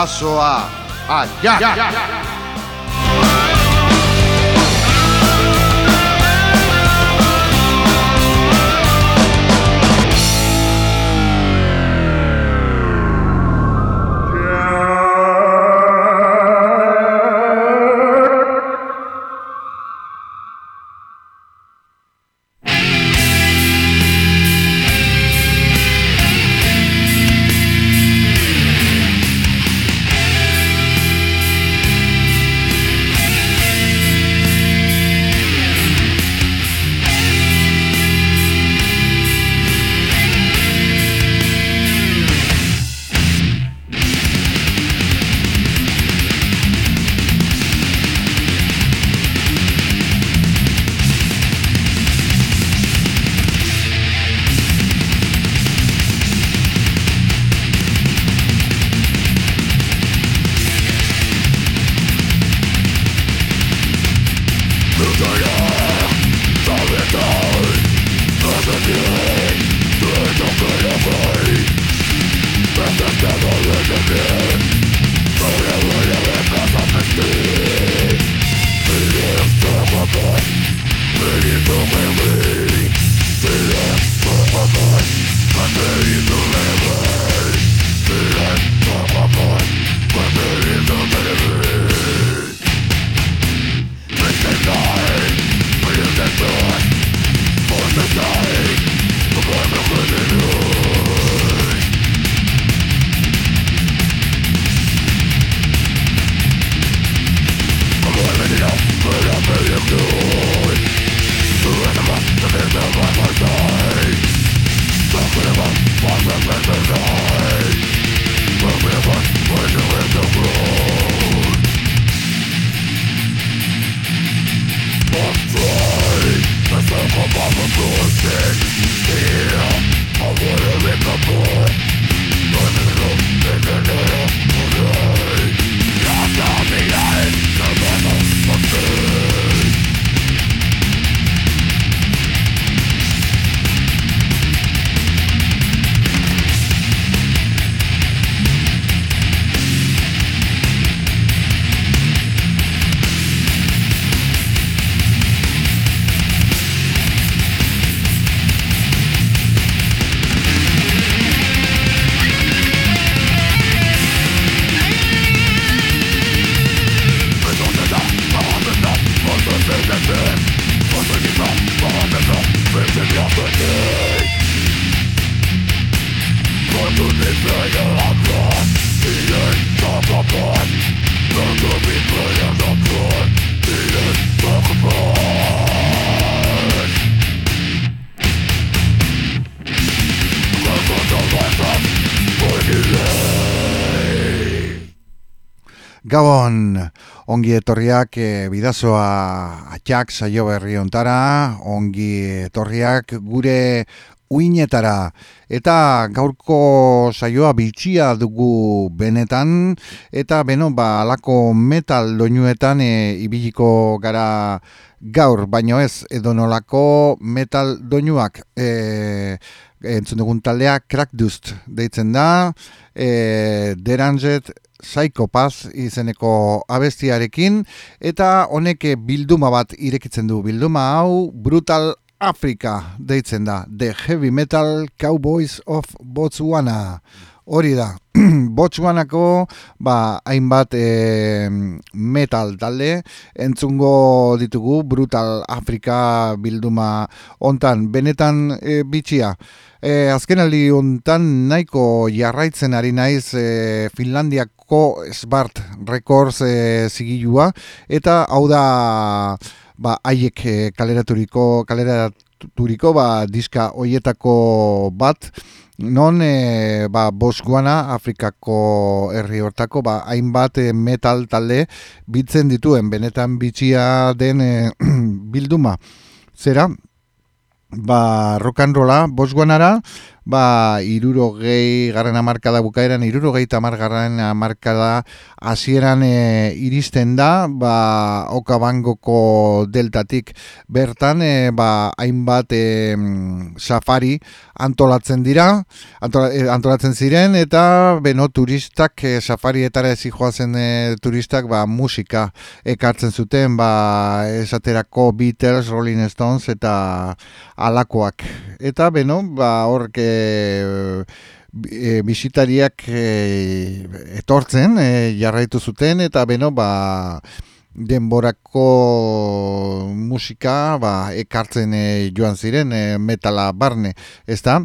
abraço a. já. Ongi etorriak e, bidazoa atxak saio berri ontara, ongi etorriak gure uinetara. Eta gaurko saioa bitxia dugu benetan, eta beno, ba, alako metal doinuetan e, ibiliko gara gaur, baino ez, edonolako metal doinuak. E, entzun dugun taldea, Crack Dust deitzen da, e, Deranget, Psychopath izeneko abestiarekin eta honek bilduma bat irekitzen du. Bilduma hau Brutal Africa deitzen da. The Heavy Metal Cowboys of Botswana. Hori da. Botswanako ba, hainbat e, metal talde entzungo ditugu Brutal Africa bilduma hontan. Benetan e, bitxia. E, azken aldi untan nahiko jarraitzen ari naiz e, Finlandiako Smart Records e, zigilua eta hau da ba, haiek e, kaleraturiko, kaleraturiko ba, diska hoietako bat non e, ba, Bosguana Afrikako herri hortako ba, hainbat e, metal talde bitzen dituen benetan bitxia den e, bilduma. Zera, ba, rock and rolla, bosguanara, ba, iruro gehi garren amarkada bukaeran, iruro gehi tamar garren amarkada hasieran e, iristen da, ba, okabangoko deltatik. Bertan, e, ba, hainbat e, safari antolatzen dira, e, antolatzen ziren, eta beno turistak, e, safarietara ezi joazen e, turistak, ba, musika ekartzen zuten, ba, esaterako Beatles, Rolling Stones, eta alakoak. Eta beno, ba, horke e, bisitariak e, etortzen, e, jarraitu zuten, eta beno, ba, denborako musika ba, ekartzen e, joan ziren e, metala barne, ez da?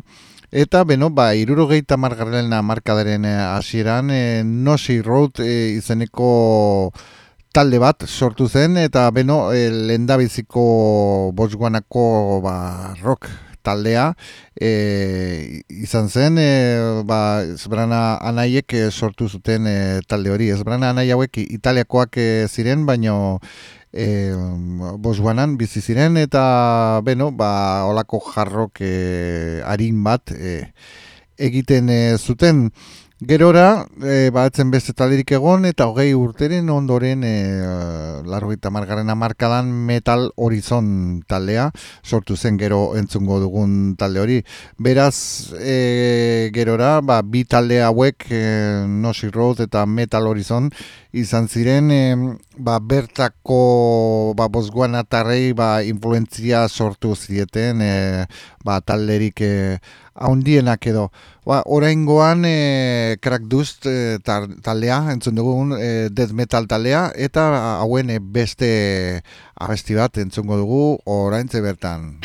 Eta, beno, ba, irurogeita margarren markadaren hasieran e, Nosi Road e, izeneko talde bat sortu zen, eta, beno, e, lendabiziko bosguanako ba, rock taldea e, izan zen e, ba, ezbrana anaiek e, sortu zuten e, talde hori. Ezbrana anai hauek italiakoak e, ziren baino e, bosguanan bizi ziren eta beno ba olako jarrok e, harin bat e, egiten e, zuten Gerora, e, batzen beste talderik egon, eta hogei urteren ondoren e, largoita margarren amarkadan metal horizon taldea, sortu zen gero entzungo dugun talde hori. Beraz, e, gerora, ba, bi talde hauek, e, Nosi Road eta Metal Horizon, izan ziren, e, ba, bertako ba, bozguan atarrei ba, influentzia sortu zieten, e, ba, talderik e, haundienak edo. Ba, orain goan e, Crack Dust e, taldea, entzun dugu e, Death Metal taldea, eta hauen beste abesti bat entzungo dugu orain bertan.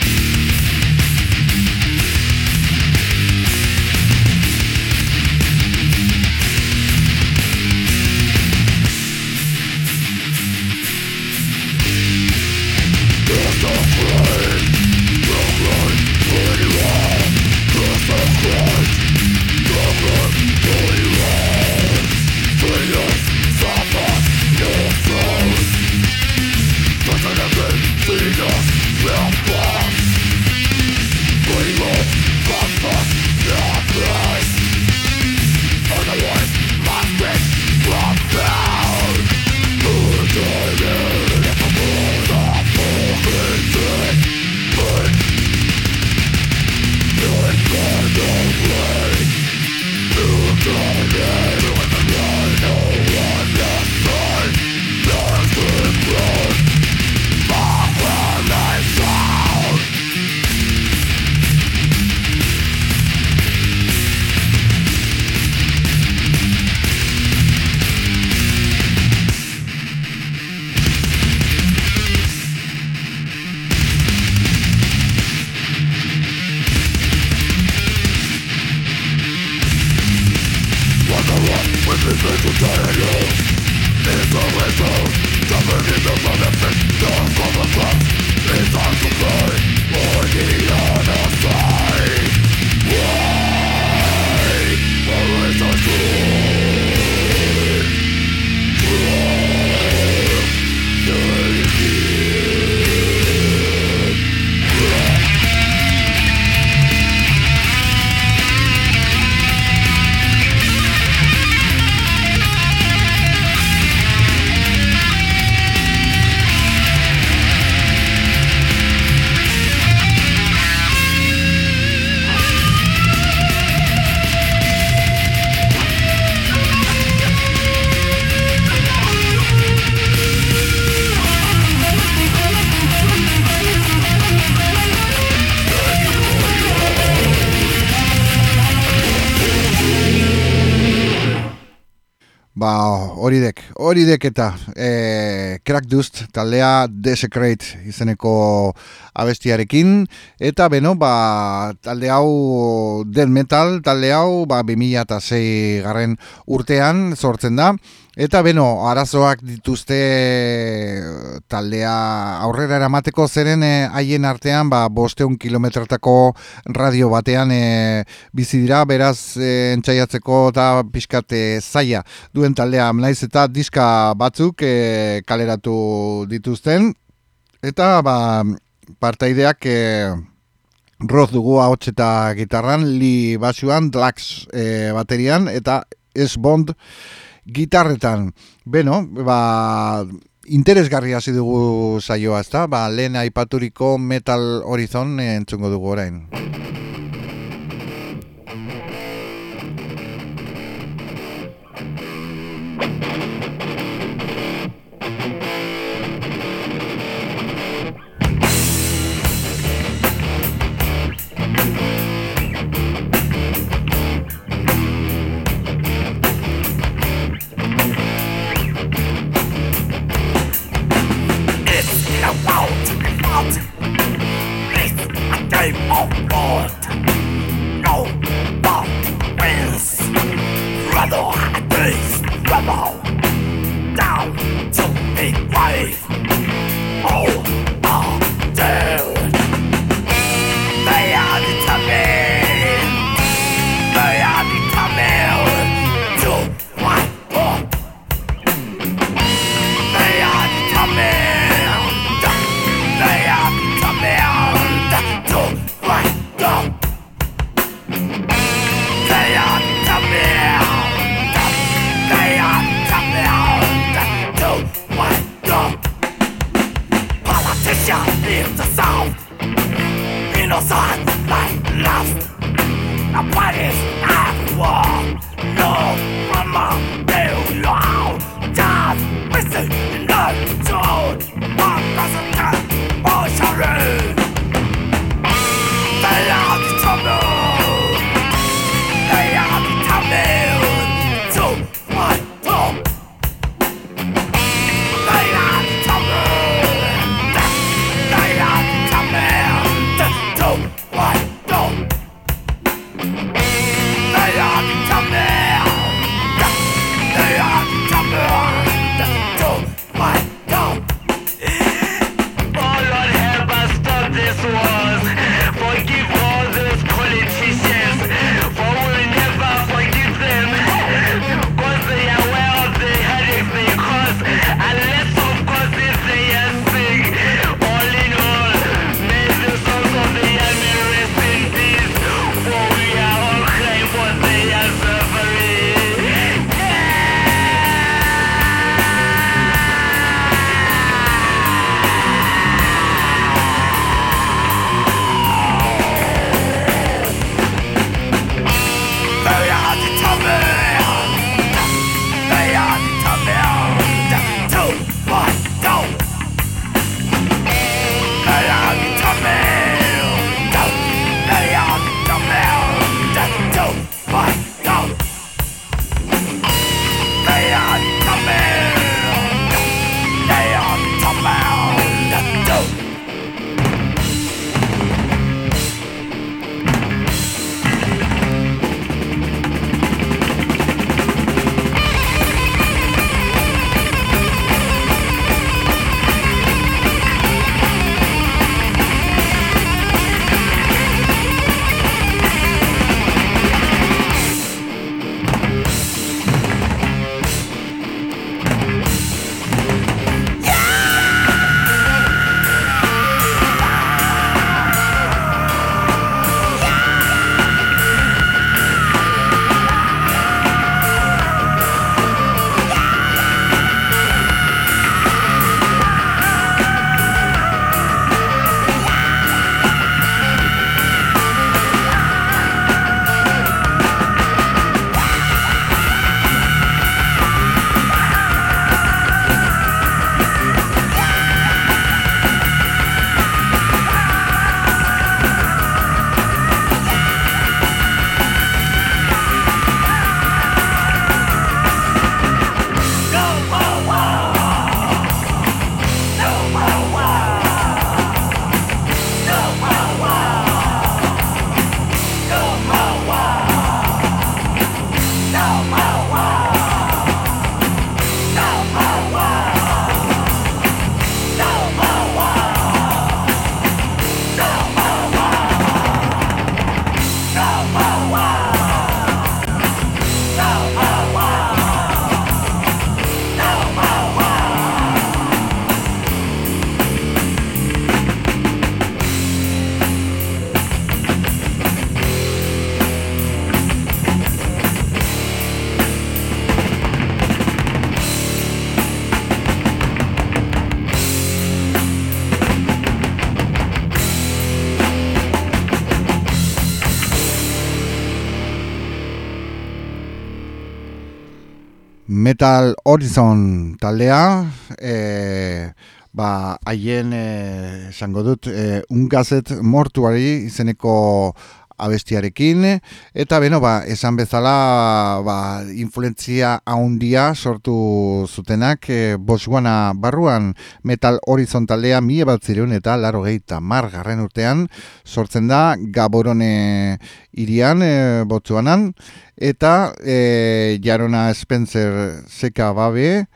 Hori dek eta e, Crack Dust taldea Desecrate izeneko abestiarekin eta beno, ba, talde hau Dead Metal, talde hau ba, 2006 garren urtean sortzen da Eta beno, arazoak dituzte taldea aurrera eramateko zeren eh, haien artean ba, bosteun kilometratako radio batean e, bizi dira, beraz e, entzaiatzeko eta pixkate zaia duen taldea. Naiz eta diska batzuk e, kaleratu dituzten. Eta ba, partaideak e, Roth dugu ahots eta gitarran, Li basuan, Dlax e, baterian, eta S-Bond gitarretan. Beno, ba, interesgarria hasi dugu saioa, ezta? Ba, lehen aipaturiko Metal Horizon entzungo dugu orain. Sicher lebt es auf. Innocent like lust. Nobody's at war. No remorse. Metal Horizon taldea, e, ba, haien, esango dut, e, ungazet mortuari izeneko abestiarekin eta beno ba esan bezala ba influentzia handia sortu zutenak e, Botswana barruan metal horizontaldea mi ebatzireun eta laro gehieta margarren urtean sortzen da Gaborone irian e, Botswanan eta e, Jarona Spencer Seka Babe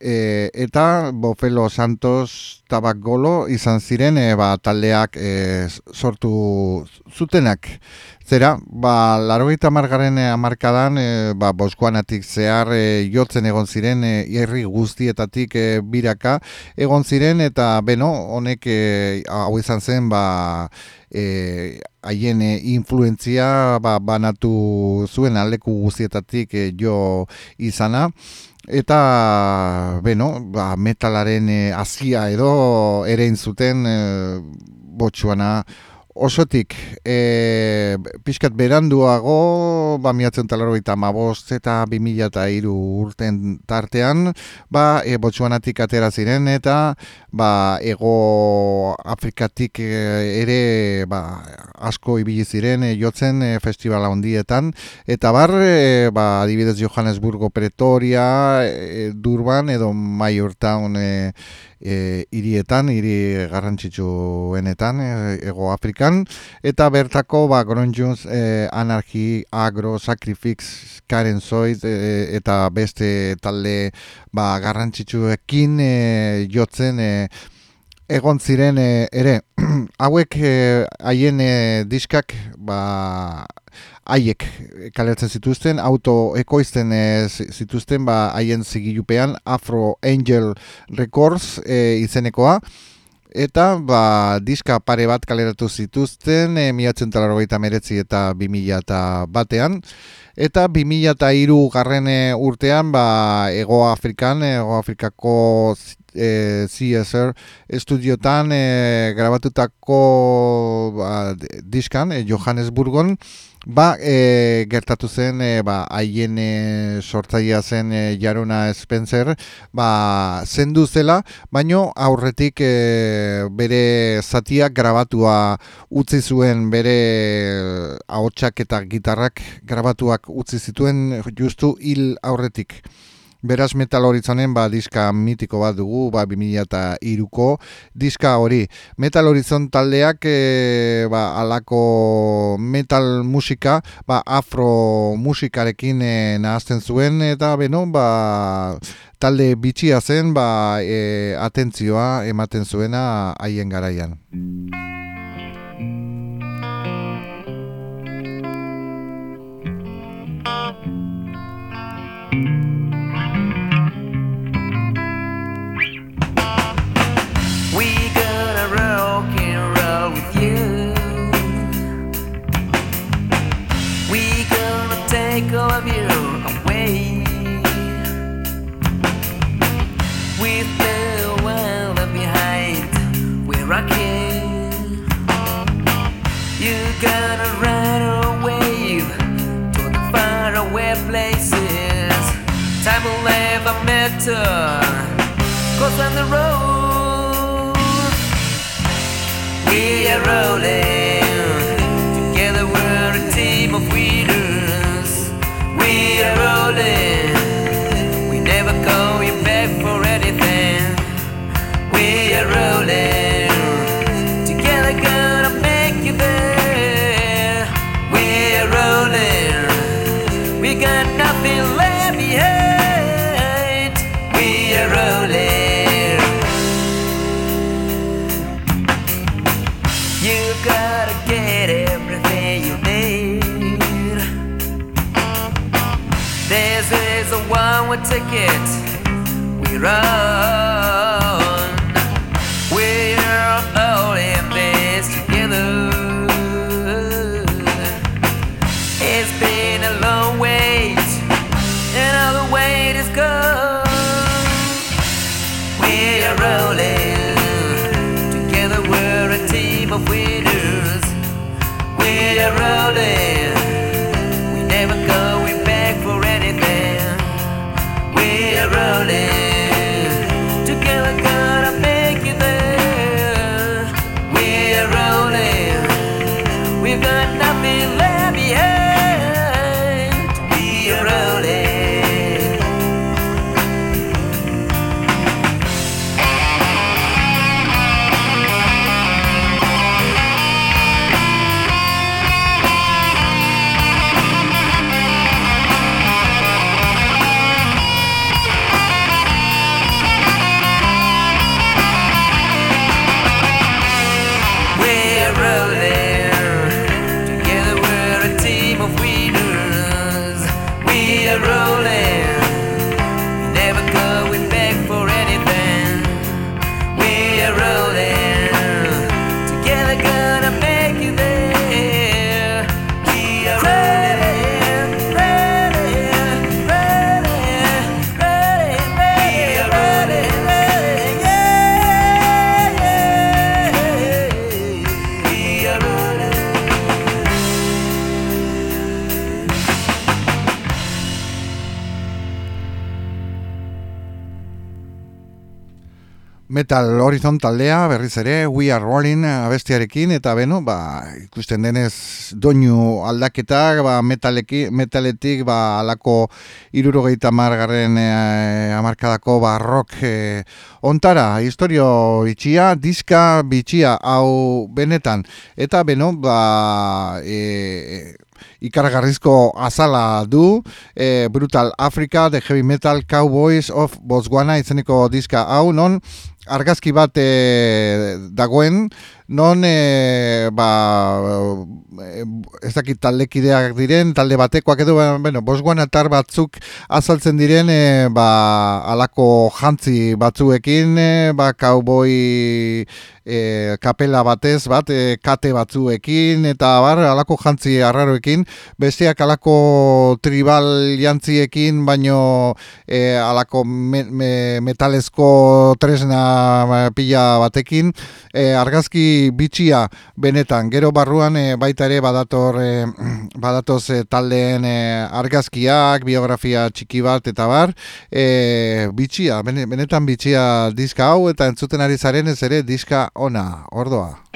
e, eta Bofelo Santos Tabak Golo izan ziren e, ba, taldeak e, sortu zutenak. Zera, ba, laro margaren amarkadan, e, ba, boskoanatik zehar e, jotzen egon ziren, e, guztietatik e, biraka egon ziren, eta beno, honek e, hau izan zen, ba, e, haien e, influentzia ba, banatu zuen aleku guztietatik e, jo izana eta beno, ba, metalaren e, azia edo ere zuten e, botxuana osotik e, pixkat beranduago ba miatzen talaro eta mabost eta bimila eta iru urten tartean ba e, botxuanatik atera ziren eta ba ego Afrikatik e, ere ba, asko ibili ziren e, jotzen e, festivala hondietan eta bar e, ba, adibidez Johannesburgo Pretoria e, Durban edo Mayortown e, e, irietan, iri garrantzitsuenetan, e, ego Afrikan, eta bertako, ba, Jones, e, Anarchy, Agro, Sacrifix, Karen Zoid, e, eta beste talde ba, garrantzitsuekin e, jotzen, e, egon ziren e, ere, hauek haien e, diskak, ba, haiek kaletzen zituzten, auto ekoizten e, zituzten, ba, haien zigilupean Afro Angel Records e, izenekoa, eta ba, diska pare bat kaleratu zituzten, e, miatzen meretzi eta bimila batean, eta bimila eta iru garren urtean, ba, Ego Afrikan, Ego Afrikako e, CSR estudiotan e, grabatutako ba, diskan, e, Johannesburgon, Ba, e, gertatu zen, e, ba, haien e, sortzaia zen e, Jarona Spencer, ba, zendu zela, baino aurretik e, bere zatiak grabatua utzi zuen bere ahotsak eta gitarrak grabatuak utzi zituen justu hil aurretik. Beraz metal horitzonen ba, diska mitiko bat dugu, ba, 2000 eta iruko diska hori. Metal horitzon taldeak e, ba, alako metal musika ba, afro musikarekin e, nahazten zuen eta beno, ba, talde bitxia zen ba, e, atentzioa ematen zuena haien garaian. Take all of you away with the world behind. We're rocking. You gotta ride away to the faraway places. Time will never matter. Cause on the road, we are rolling. A one-way ticket. We metal horizontaldea berriz ere We Are Rolling abestiarekin eta beno ba, ikusten denez doinu aldaketak ba, metaletik ba, alako irurogeita margarren e, amarkadako ba, rock e, ontara historio bitxia, diska bitxia hau benetan. Eta beno ba, e, ikargarrizko azala du e, Brutal Africa, The Heavy Metal Cowboys of Botswana izeneko diska hau, non argazki bat e, non e, ba, ez dakit taldekideak diren, talde batekoak edo, bueno, Botswana tar batzuk azaltzen diren, e, ba, alako jantzi batzuekin, e, ba, cowboy e, kapela batez, bat, e, kate batzuekin, eta bar, alako jantzi arraroekin, besteak alako tribal jantziekin, baino e, alako me, me, metalezko tresna pila batekin, e, argazki bitxia benetan, gero barruan e, baita ere badator, e, badatoz e, taldeen argazkiak, biografia txiki bat, eta bar, e, bitxia, benetan bitxia diska hau, eta entzuten ari zaren ez ere diska ona, ordoa.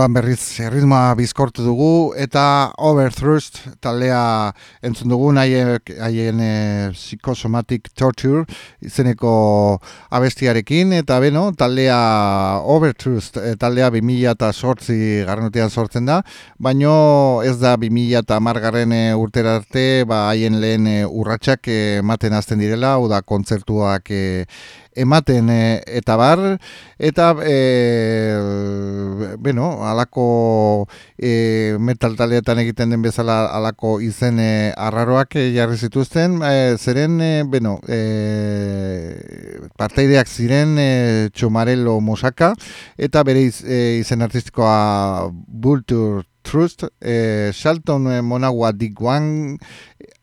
Horrengoan berriz ritmoa bizkortu dugu eta Overthrust taldea entzun dugu haien e, Psychosomatic Torture izeneko abestiarekin. Eta beno taldea Overthrust e, taldea 2000 eta sortzi garranotean sortzen da baino ez da 2000 eta margarren e, urterarte ba haien lehen e, urratsak ematen azten direla hau da kontzertuak e, ematen e, eta bar eta e, bueno, alako e, metal taletan egiten den bezala alako izen e, arraroak e, jarri zituzten e, zeren e, bueno, e, parteideak ziren e, Txomarelo Mosaka eta bere e, izen artistikoa Vulture Trust, e, Shalton Monagua Diguan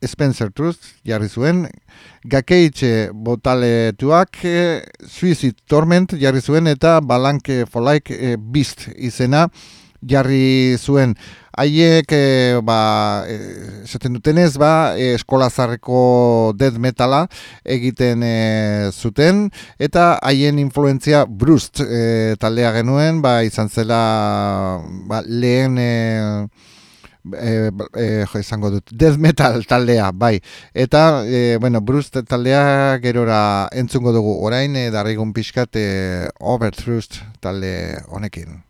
Spencer Trust jarri zuen, Gakeitxe botaletuak e, Suicide Torment jarri zuen eta Balanke Folaik e, Beast izena jarri zuen. Haiek, e, ba, esaten dutenez, ba, eskola zarreko death metala egiten zuten, eta haien influentzia Brust e, taldea genuen, ba, izan zela ba, lehen... E, e, e, jo, izango dut, death metal taldea, bai. Eta, e, bueno, Bruce taldea gerora entzungo dugu orain, e, darrigun pixkat e, Overthrust talde honekin.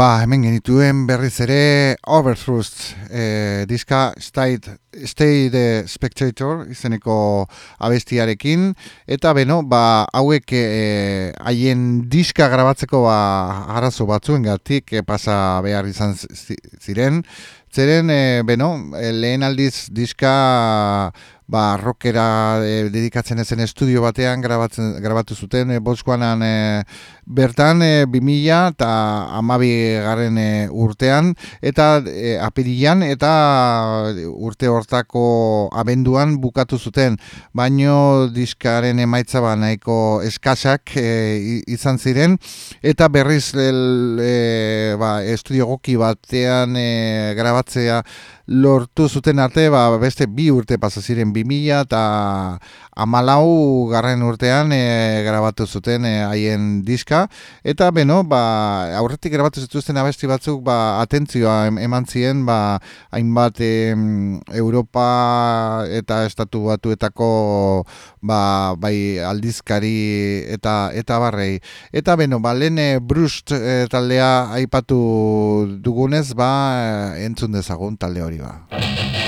Ba, hemen genituen berriz ere Overthrust e, diska Stay, the Spectator izeneko abestiarekin. Eta beno, ba, hauek eh, haien diska grabatzeko ba, arazo batzuen gatik e, pasa behar izan ziren. Zeren, e, beno, lehen aldiz diska ba, rockera e, dedikatzen ezen estudio batean grabatzen, grabatu zuten e, Botswanan e, bertan e, 2000 eta amabi garen e, urtean. Eta e, apirian eta urte hortako abenduan bukatu zuten. Baino diskaren emaitza ba nahiko eskasak e, izan ziren. Eta berriz el, e, ba, estudio goki batean e, grabatzea lortu zuten arte, ba, beste bi urte pasa ziren 2000 eta amalau garren urtean e, grabatu zuten e, haien diska, eta beno, ba, aurretik grabatu zituzten abesti batzuk ba, atentzioa eman ziren, ba, hainbat e, Europa eta Estatu Batuetako ba, bai aldizkari eta eta barrei. Eta beno, ba, lehen e, Brust e, taldea aipatu dugunez, ba, entzun dezagun talde hori ba.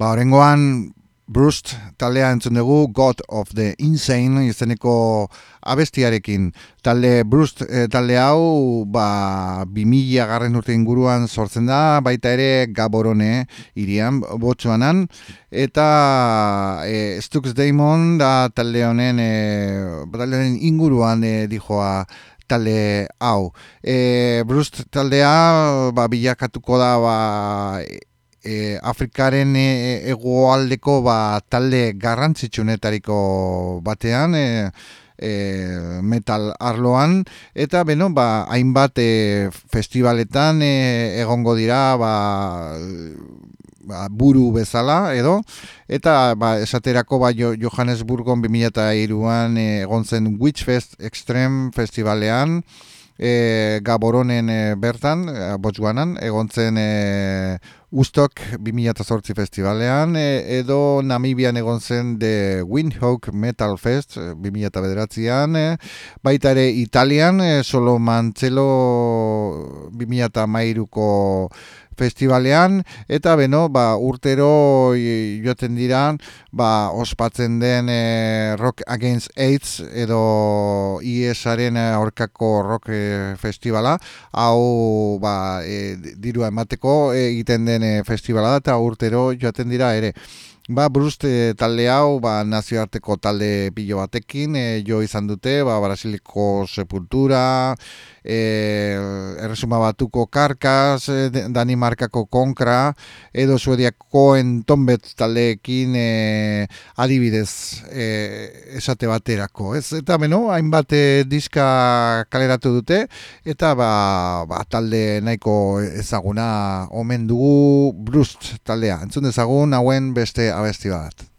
Ba, orengoan, Brust taldea entzun dugu God of the Insane izeneko abestiarekin. Talde Brust e, talde hau ba, 2000 garren urte inguruan sortzen da, baita ere Gaborone irian, botsuanan. Eta e, Stux Daemon da talde honen, e, talde honen inguruan e, dijoa talde hau. E, Brust taldea ba, bilakatuko da ba, e, Afrikaren e, egoaldeko ba, talde garrantzitsunetariko batean e, e, metal arloan. Eta beno ba, hainbat e, festivaletan e, egongo dira ba, ba, buru bezala edo. Eta ba, esaterako ba, Johannesburgon 2002an e, egon zen Witchfest Extreme Festivalean e, Gaboronen e, bertan, e, Botswanan, egon zen e, Ustok 2008 festivalean, e, edo Namibian egon zen The Windhawk Metal Fest 2008an, e, baita ere Italian, e, Solo Mantzelo 2008ko festivalean eta beno ba, urtero joaten dira ba, ospatzen den e, Rock Against AIDS edo IESaren aurkako rock e, festivala. Hau ba, e, dirua emateko egiten den e, festivala da eta urtero joaten dira ere. Ba, Brust talde hau, ba, nazioarteko talde pilo batekin, e, jo izan dute, ba, Brasiliko Sepultura, e, erresuma batuko karkas, e, Danimarkako konkra, edo suediako entonbet taldeekin e, adibidez e, esate baterako. Ez? Eta beno, hainbat diska kaleratu dute, eta ba, ba, talde nahiko ezaguna omen dugu Brust taldea. Entzun dezagun, hauen beste abesti bat.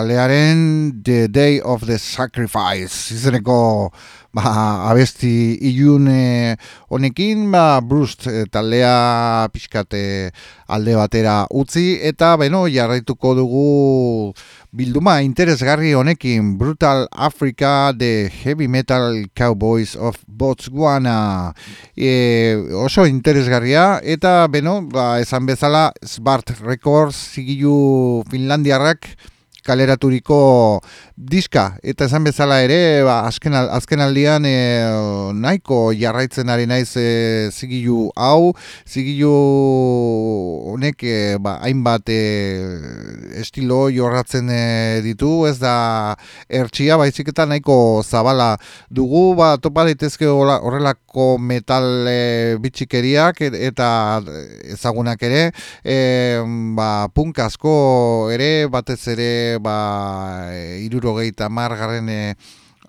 Brust talearen The Day of the Sacrifice izeneko ba, abesti ilun honekin ba, Brust eh, talea pixkate alde batera utzi eta beno jarraituko dugu bilduma interesgarri honekin Brutal Africa The Heavy Metal Cowboys of Botswana. E, oso interesgarria eta beno ba, esan bezala Smart Records zigilu Finlandiarrak kaleraturiko diska. Eta esan bezala ere ba, azken, azken aldian e, nahiko jarraitzen ari naiz e, zigilu hau. Zigilu honek e, ba, hainbat e, estilo jorratzen e, ditu. Ez da ertsia baizik eta nahiko zabala dugu. Ba, topa daitezke horrelako metal e, bitxikeriak eta ezagunak ere. E, ba, punk asko ere batez ere ba, irurogeita margarren e,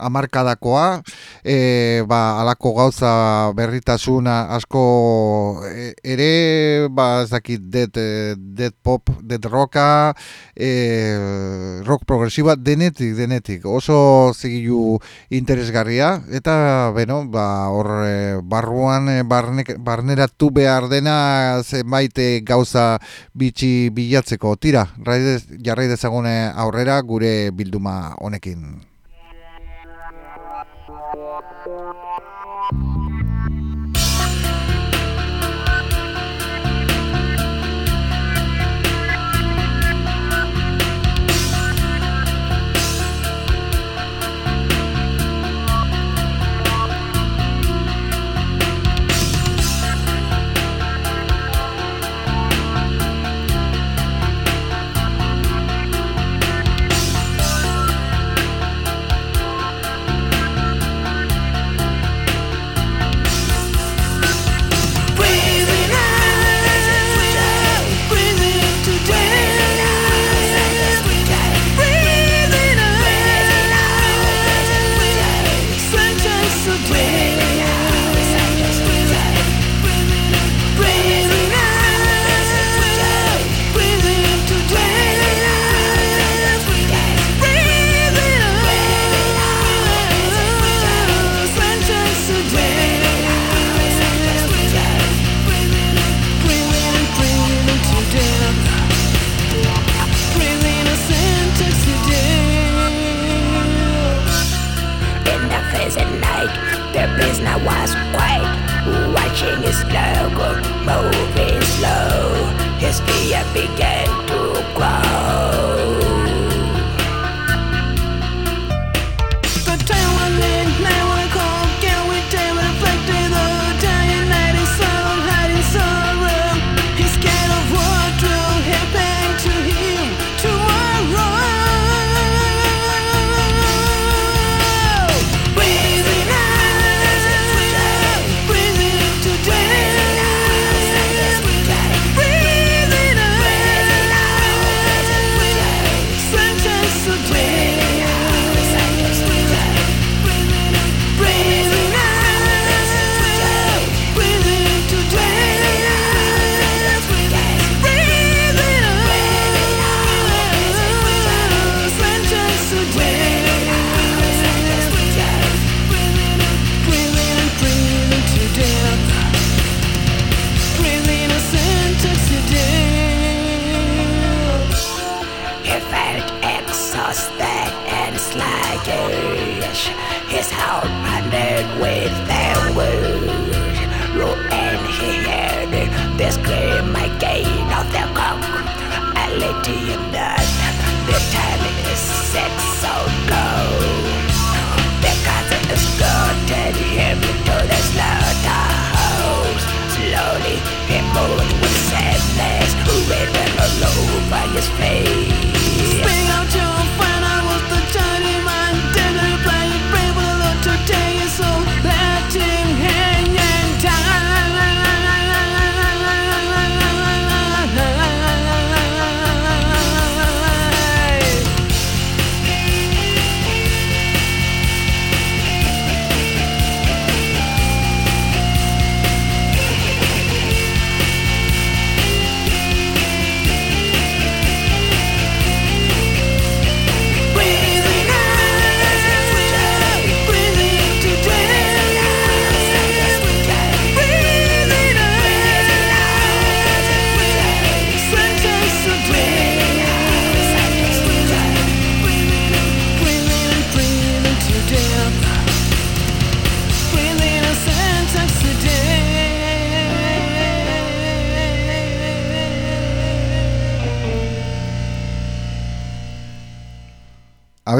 amarkadakoa, e, ba, alako gauza berritasuna asko e, ere, ba, ez dakit, dead, e, dead pop, dead rocka, e, rock progresiba, denetik, denetik, oso zigilu interesgarria, eta, beno, ba, hor, e, barruan, e, barne, barneratu behar dena, zenbait gauza bitxi bilatzeko, tira, jarrai dezagune aurrera gure bilduma honekin. Música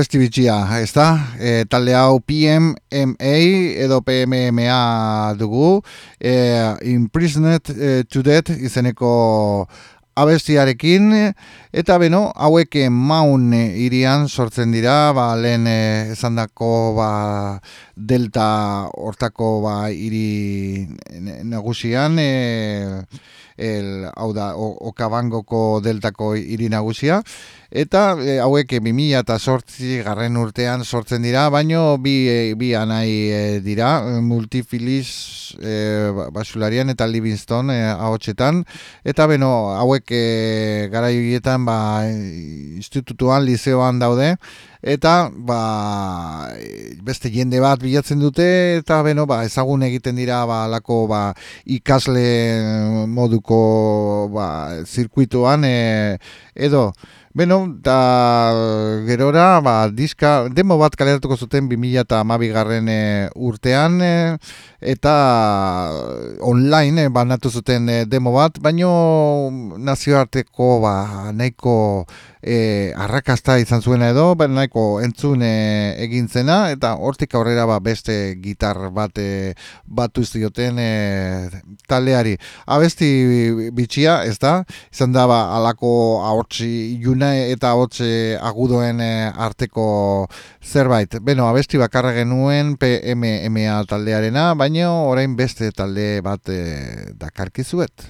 abesti bitxia, ez da? E, talde hau PMMA edo PMMA dugu, e, Imprisoned e, to Death izeneko abestiarekin, eta beno, hauek maun irian sortzen dira, ba, lehen esan dako, ba, delta hortako ba, iri nagusian, e, el, hau da, okabangoko deltako hiri nagusia, eta e, hauek 2000 eta sortzi garren urtean sortzen dira, baino bi, e, bi anai e, dira, multifilis e, basularian eta Livingston e, ahotsetan, eta beno, hauek e, gara ba, institutuan, liceoan daude, eta ba, beste jende bat bilatzen dute eta beno ba, ezagun egiten dira ba, lako ba, ikasle moduko ba, zirkuituan e, edo Beno, da gerora, ba, diska, demo bat kaleratuko zuten 2000 eta garren e, urtean, e, eta online e, banatu zuten e, demo bat, baino nazioarteko ba, nahiko e, arrakasta izan zuena edo, baina nahiko entzun e, egin zena, eta hortik aurrera ba, beste gitar bat e, batu zioten e, taleari. Abesti bitxia, ez da? Izan da, ba, alako ahotsi juna eta ahotsi agudoen e, arteko zerbait. Beno, abesti bakarra genuen PMMA taldearena, baina orain beste talde bat e, dakarkizuet.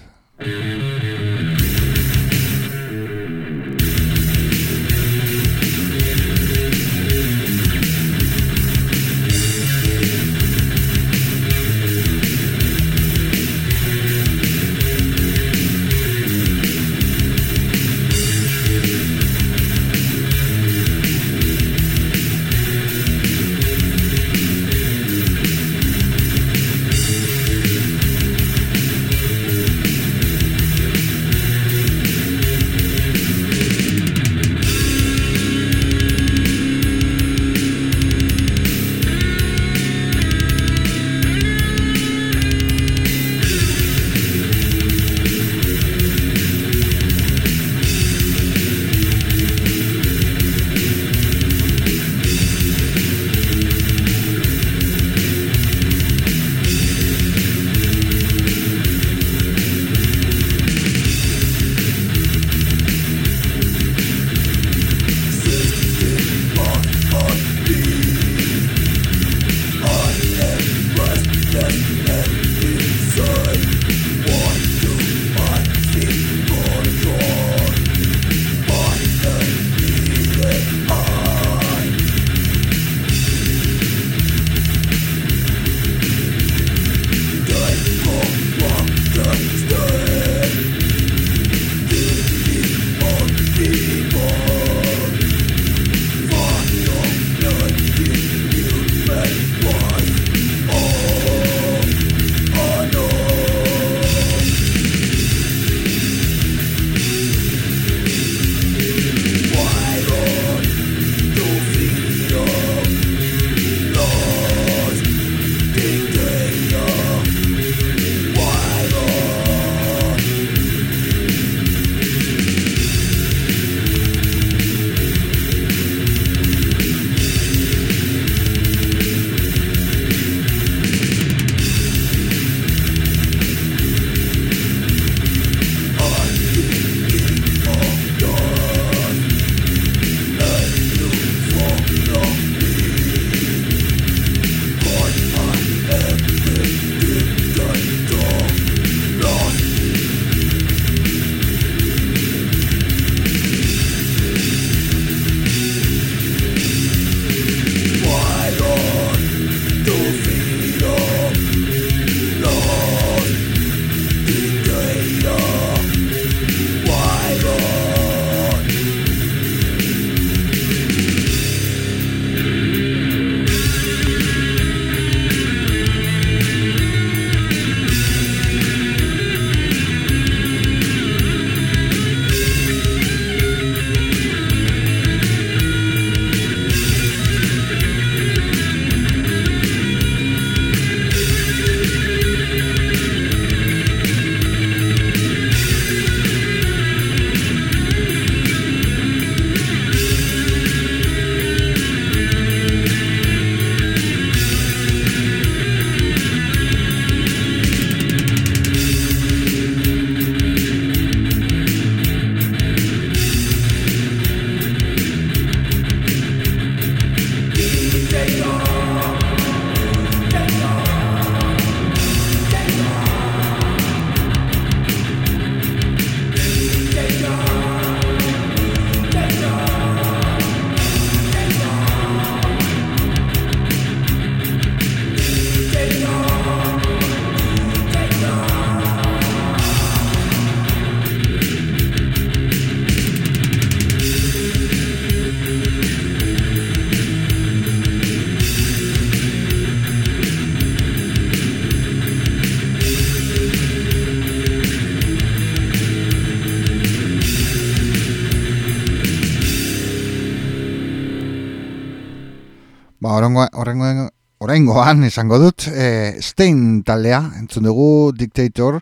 Ba, horrengoen Oraingoan esango dut, e, Stein taldea, entzun dugu Dictator,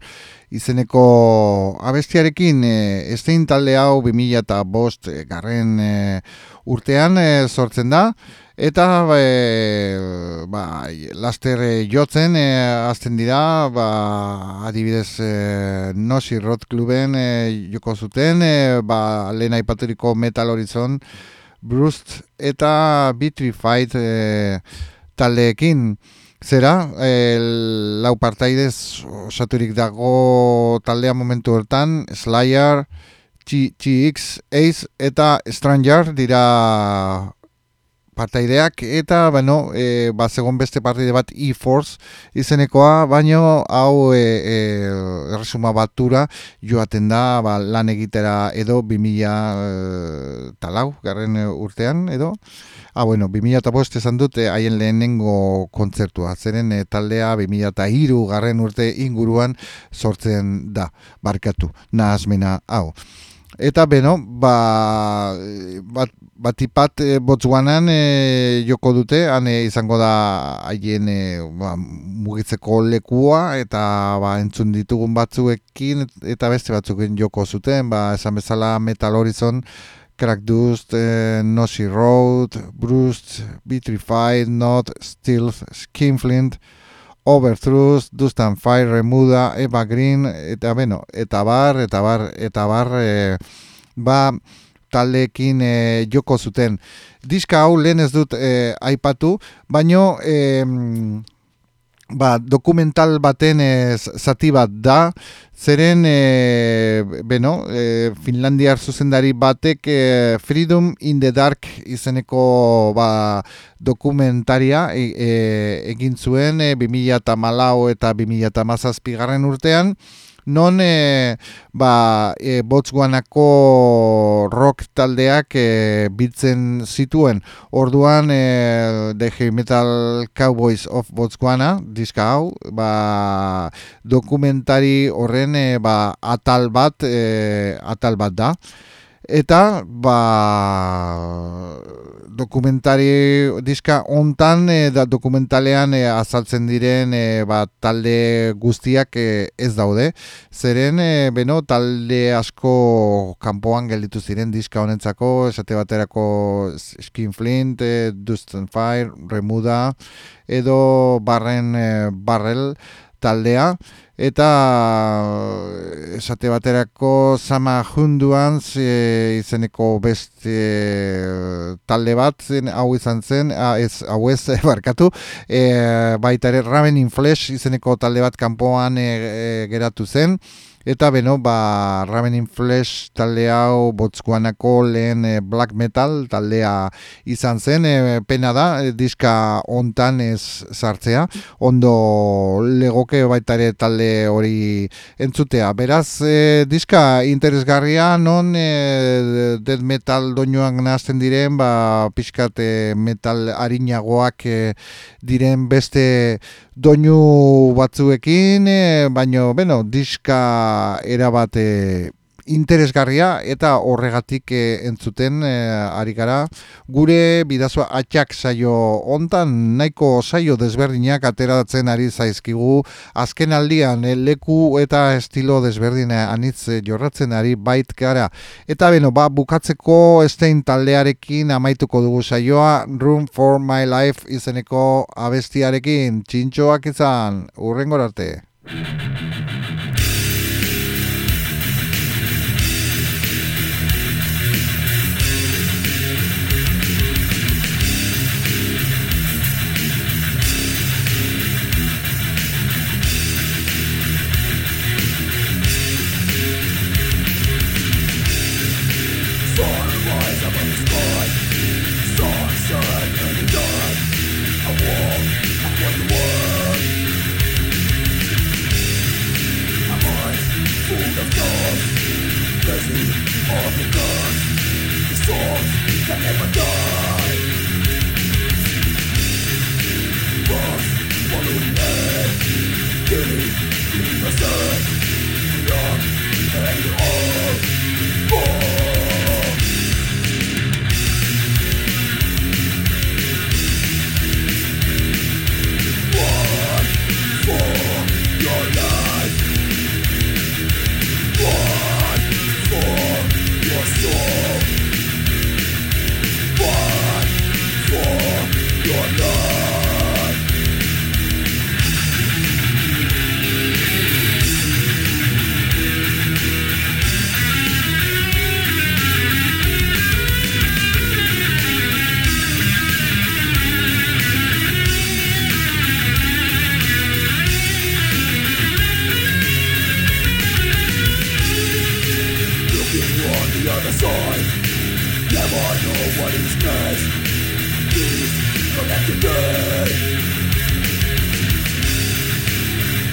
izeneko abestiarekin, e, Stein talde hau 2000 eta bost e, garren e, urtean e, sortzen da, eta e, ba, laster jotzen e, azten dira, ba, adibidez e, Nosi Road Cluben e, joko zuten, e, ba, lehen aipaturiko Metal Horizon, Brust eta Vitrified e, taldeekin. Zera, el, lau partaidez osaturik dago taldea momentu hortan, Slayer, GX, Ace eta Stranger dira partaideak eta bueno, e, ba, segon beste partide bat E-Force izenekoa, baino hau e, e, erresuma batura joaten da ba, lan egitera edo 2000 e, talau, garren urtean edo Ah, bueno, 2000 eta bost esan dute haien lehenengo kontzertua. Zeren e, taldea 2000 eta iru garren urte inguruan sortzen da, barkatu, nahazmena hau. Eta beno, ba, bat, batipat e, botzuanan e, joko dute, han izango da haien e, ba, mugitzeko lekua, eta ba, entzun ditugun batzuekin, eta beste batzuekin joko zuten, ba, esan bezala Metal Horizon, Crack Dust, uh, Nosy Road, Bruce, Vitrified, Not, Stealth, Skinflint, Overthrust, Dust and Fire, Remuda, Eva Green, eta beno, eta bar, eta bar, eta bar, e, ba, taldeekin e, joko zuten. Diska hau lehen ez dut e, aipatu, baino, e, ba, dokumental baten ez, zati bat da, zeren e, beno, e, Finlandiar zuzendari batek e, Freedom in the Dark izeneko ba, dokumentaria e, e, egin zuen e, 2008 eta 2008 garren urtean, non e, ba, e, Botswanako rock taldeak e, bitzen zituen. Orduan e, The Heavy Metal Cowboys of Botswana, diska hau, ba, dokumentari horren e, ba, atal bat, e, atal bat da. Eta, ba, dokumentari diska hontan e, da dokumentalean e, azaltzen diren e, ba, talde guztiak ez daude. Zeren, beno, talde asko kanpoan gelditu ziren diska honentzako, esate baterako Skinflint, e, Dust and Fire, Remuda, edo Barren Barrel taldea. Eta eh, esate baterako sama junduan e, izeneko beste e, talde bat zen, hau izan zen a, ez, hau ez barkatu. E, baita ere Raven in Flesh izeneko talde bat kanpoan geratu zen Eta beno, ba, Ravening Flesh talde hau Botswanako lehen eh, black metal taldea izan zen, e, pena da, e, diska ontan ez sartzea, ondo legoke baita ere talde hori entzutea. Beraz, e, diska interesgarria, non e, dead metal doinoak nazten diren, ba, pixkat metal harinagoak diren beste doinu batzuekin, e, baino, bueno, diska erabate interesgarria eta horregatik e, entzuten e, ari gara. Gure bidazoa atxak saio hontan nahiko saio desberdinak ateratzen ari zaizkigu. Azken aldian e, leku eta estilo desberdina anitz jorratzen ari bait gara. Eta beno ba bukatzeko estein taldearekin amaituko dugu saioa Room for my life izeneko abestiarekin. Txintxoak izan urrengor arte Satan's curse is connected.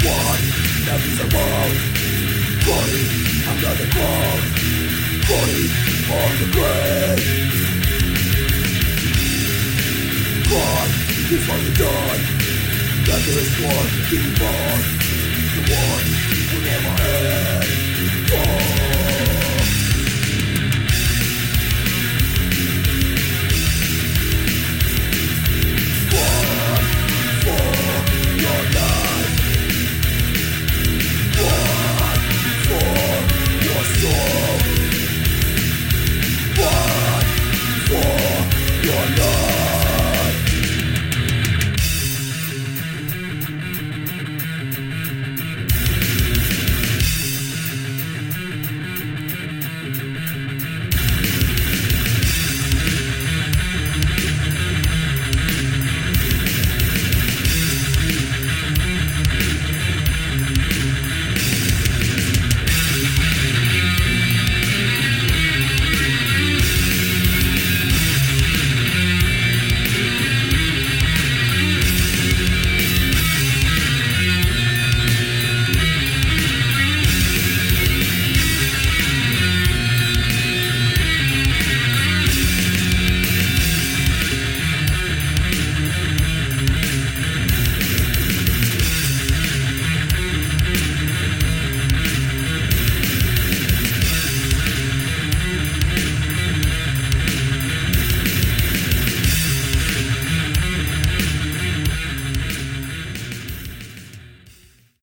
One that is above, body under the ground, body on the grave. God is what the dead. that is what you born, the one who never ends.